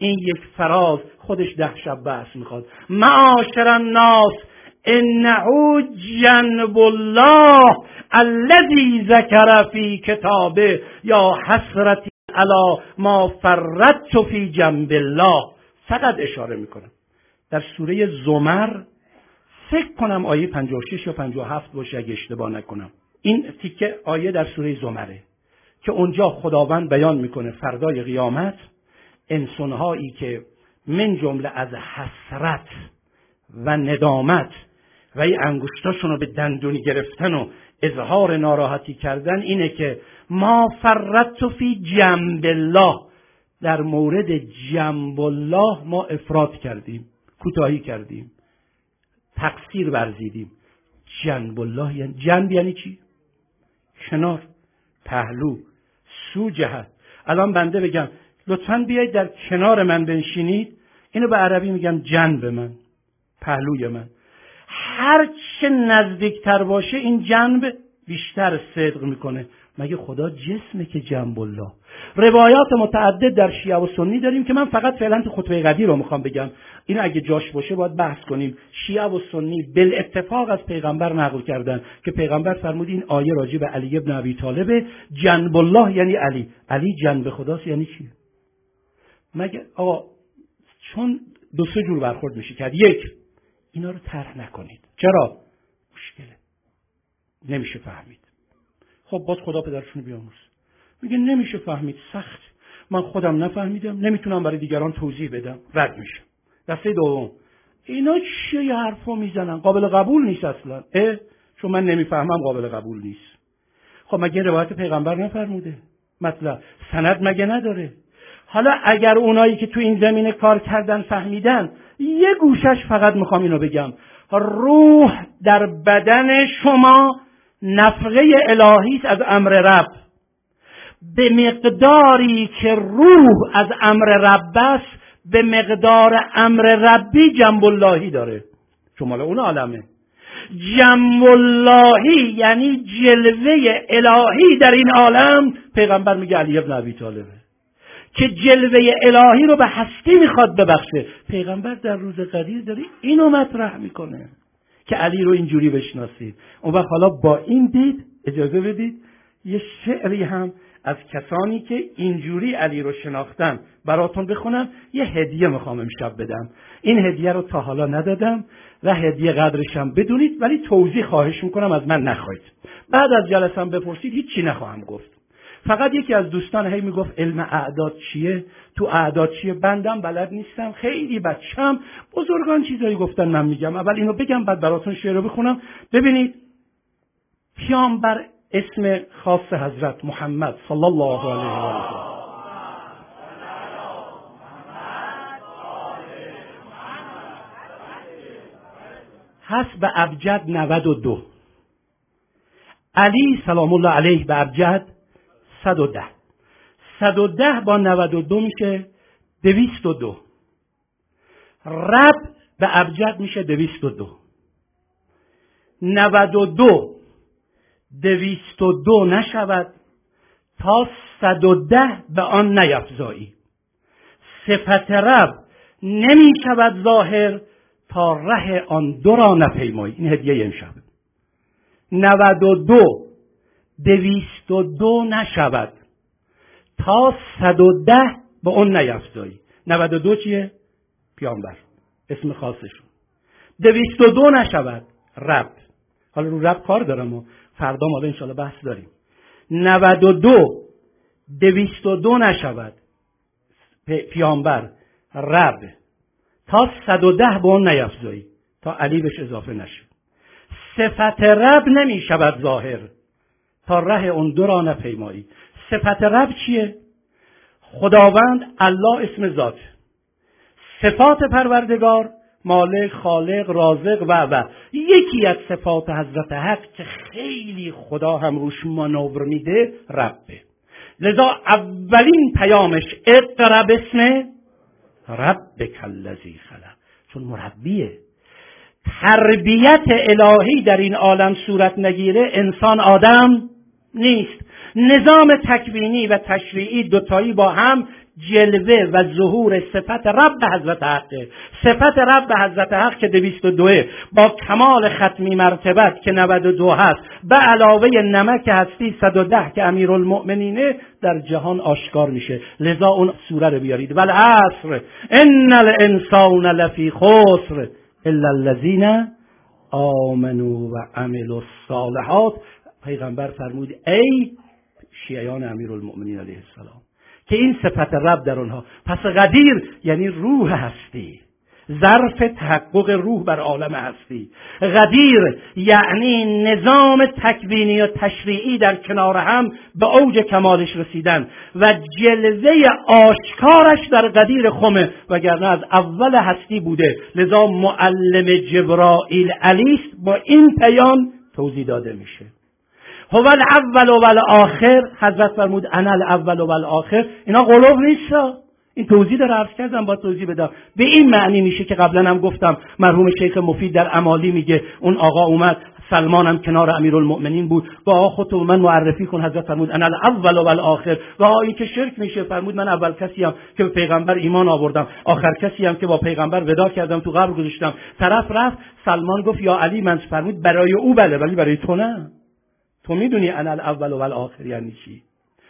این یک فراز خودش ده شب بحث می‌خواد. معاشر الناس انه جنب الله الذي ذکر فی کتابه یا حسرتی علا ما فرت فی جنب الله. فقط اشاره می‌کنم. در سوره زمر فکر کنم آیه 56 یا 57 باشه اگه اشتباه نکنم. این تیکه آیه در سوره زمره که اونجا خداوند بیان می‌کنه فردای قیامت انسانهایی که من جمله از حسرت و ندامت و این انگشتاشون رو به دندونی گرفتن و اظهار ناراحتی کردن اینه که ما فرت فی جنب الله. در مورد جنب الله ما افراد کردیم کوتاهی کردیم تقصیر ورزیدیم. جنب الله یعنی جنب یعنی چی؟ کنار پهلو سو جهت الان بنده بگم لطفا بیایید در کنار من بنشینید. اینو به عربی میگم جنب من پهلوی من. هر چه نزدیکتر باشه این جنب بیشتر صدق می‌کنه. مگه خدا جسمه که جنب الله؟ روایات متعدد در شیعه و سنی داریم که من فقط فعلا تو خطبه قدیر رو می‌خوام بگم. این اگه جاش باشه باید بحث کنیم. شیعه و سنی بل اتفاق از پیغمبر نقل کردن که پیغمبر فرمود این آیه راجع به علی ابن ابی طالب جنب الله یعنی علی. علی جنب خداست یعنی چی؟ مگه آقا چون دو سه جور برخورد میشه کرد. یک اینا رو طرح نکنید. چرا؟ مشکله. نمیشه فهمید. خب باز خدا پدرشون بیاموز میگه نمیشه فهمید. سخت. من خودم نفهمیدم. نمی‌تونم برای دیگران توضیح بدم. رد میشه. دسته دوم. اینا چیه یه حرفا می‌زنن؟ قابل قبول نیست اصلا. اه؟ چون من نمی‌فهمم قابل قبول نیست. خب مگه روایت پیغمبر نفرموده؟ مطلب. سند مگه نداره؟ حالا اگر اونایی که تو این زمینه کار کردن فهمیدن یه گوشش فقط می‌خوام اینو بگم. روح در بدن شما نفقه الهی از امر رب. به مقداری که روح از امر رب است به مقدار امر ربی جنب اللهی داره. شمال اون عالمه. جنب اللهی یعنی جلوه الهی در این عالم. پیغمبر میگه علی ابن ابی طالبه. که جلوه الهی رو به هستی می‌خواد ببخشه. پیغمبر در روز قدیر داره اینو مطرح می‌کنه که علی رو اینجوری بشناسید. اون وقت حالا با این دید اجازه بدید یه شعری هم از کسانی که اینجوری علی رو شناختن براتون بخونم. یه هدیه می‌خوام امشب بدم. این هدیه رو تا حالا ندادم و هدیه قدرشم بدونید ولی توضیح خواهش می‌کنم از من نخواهید. بعد از جلسم بپرسید هیچی نخواهم گفت. فقط یکی از دوستان هی می‌گفت علم اعداد چیه؟ تو اعداد چیه؟ بندم بلد نیستم خیلی بچم. بزرگان چیزایی گفتن من میگم. اول اینو بگم بعد براتون شعر رو بخونم. ببینید پیامبر اسم خاص حضرت محمد صلی الله علیه و آله. هست به ابجد 92 علی سلام الله علیه به ابجد 110 110 با 92 میشه 202 رب به ابجد میشه 202 92 202 نشود تا 110 به آن نیفزایی. صفت رب نمی شود ظاهر تا ره آن دو را نپیمایی. این هدیه امشب. 92 دویست و دو نشود. تا صد و ده به اون نیفزایی نود و دو چیه؟ پیامبر. اسم خاصشون. دویست و دو نشود. رب. حالا رو رب کار دارم و فردا ما انشاءالله بحث داریم. نود و دو. دویست و دو نشود. پیامبر. رب. تا صد و ده به اون نیفزایی تا علی بهش اضافه نشه. صفت رب نمی شود ظاهر. تا ره اون دو را نپیمایی. صفت رب چیه؟ خداوند الله اسم ذات. صفات پروردگار مالک خالق رازق و و. یکی از صفات حضرت حق که خیلی خدا هم روش مانور میده ربه. لذا اولین پیامش اقرب اسم رب کلذی خلق. چون مربیه. تربیت الهی در این عالم صورت نگیره انسان آدم نیست. نظام تکوینی و تشریعی دوتایی با هم جلوه و ظهور صفت رب حضرت حقه. صفت رب حضرت حق که دویست و دوه با کمال ختمی مرتبت که نود و دو هست. به علاوه نمک هستی صد و ده که امیر المؤمنینه در جهان آشکار میشه. لذا اون سوره رو بیارید. ولی عصر ان الانسان لفی خسر. الا الذین آمنوا و عملوا الصالحات. پیغمبر فرمود ای شیعیان امیر المؤمنین علیه السلام که این صفت رب در اونها پس قدیر یعنی روح هستی. ظرف تحقق روح بر عالم هستی. قدیر یعنی نظام تکوینی و تشریعی در کنار هم به اوج کمالش رسیدن و جلوه آشکارش در قدیر خمه وگرنه از اول هستی بوده. لذا معلم جبرائیل علی است با این پیام توضیح داده میشه. هو اول و آخر حضرت فرمود انا الاول و آخر اینا قلوب نیست این توضیح داره عرض کردم با توضیح بدم. به این معنی میشه که قبلا هم گفتم مرحوم شیخ مفید در امالی میگه اون آقا اومد سلمان هم کنار امیرالمؤمنین بود. با خودت من معرفی کن حضرت فرمود انا الاول و آخر و این که شرک میشه فرمود من اول کسی هم که به پیغمبر ایمان آوردم آخر کسی هم که با پیغمبر ودا کردم تو قبر گذاشتم. طرف رفت سلمان گفت یا علی من فرمود برای او بله ولی برای تو نه. تو می‌دونی انا الاول و آخر یعنی چی؟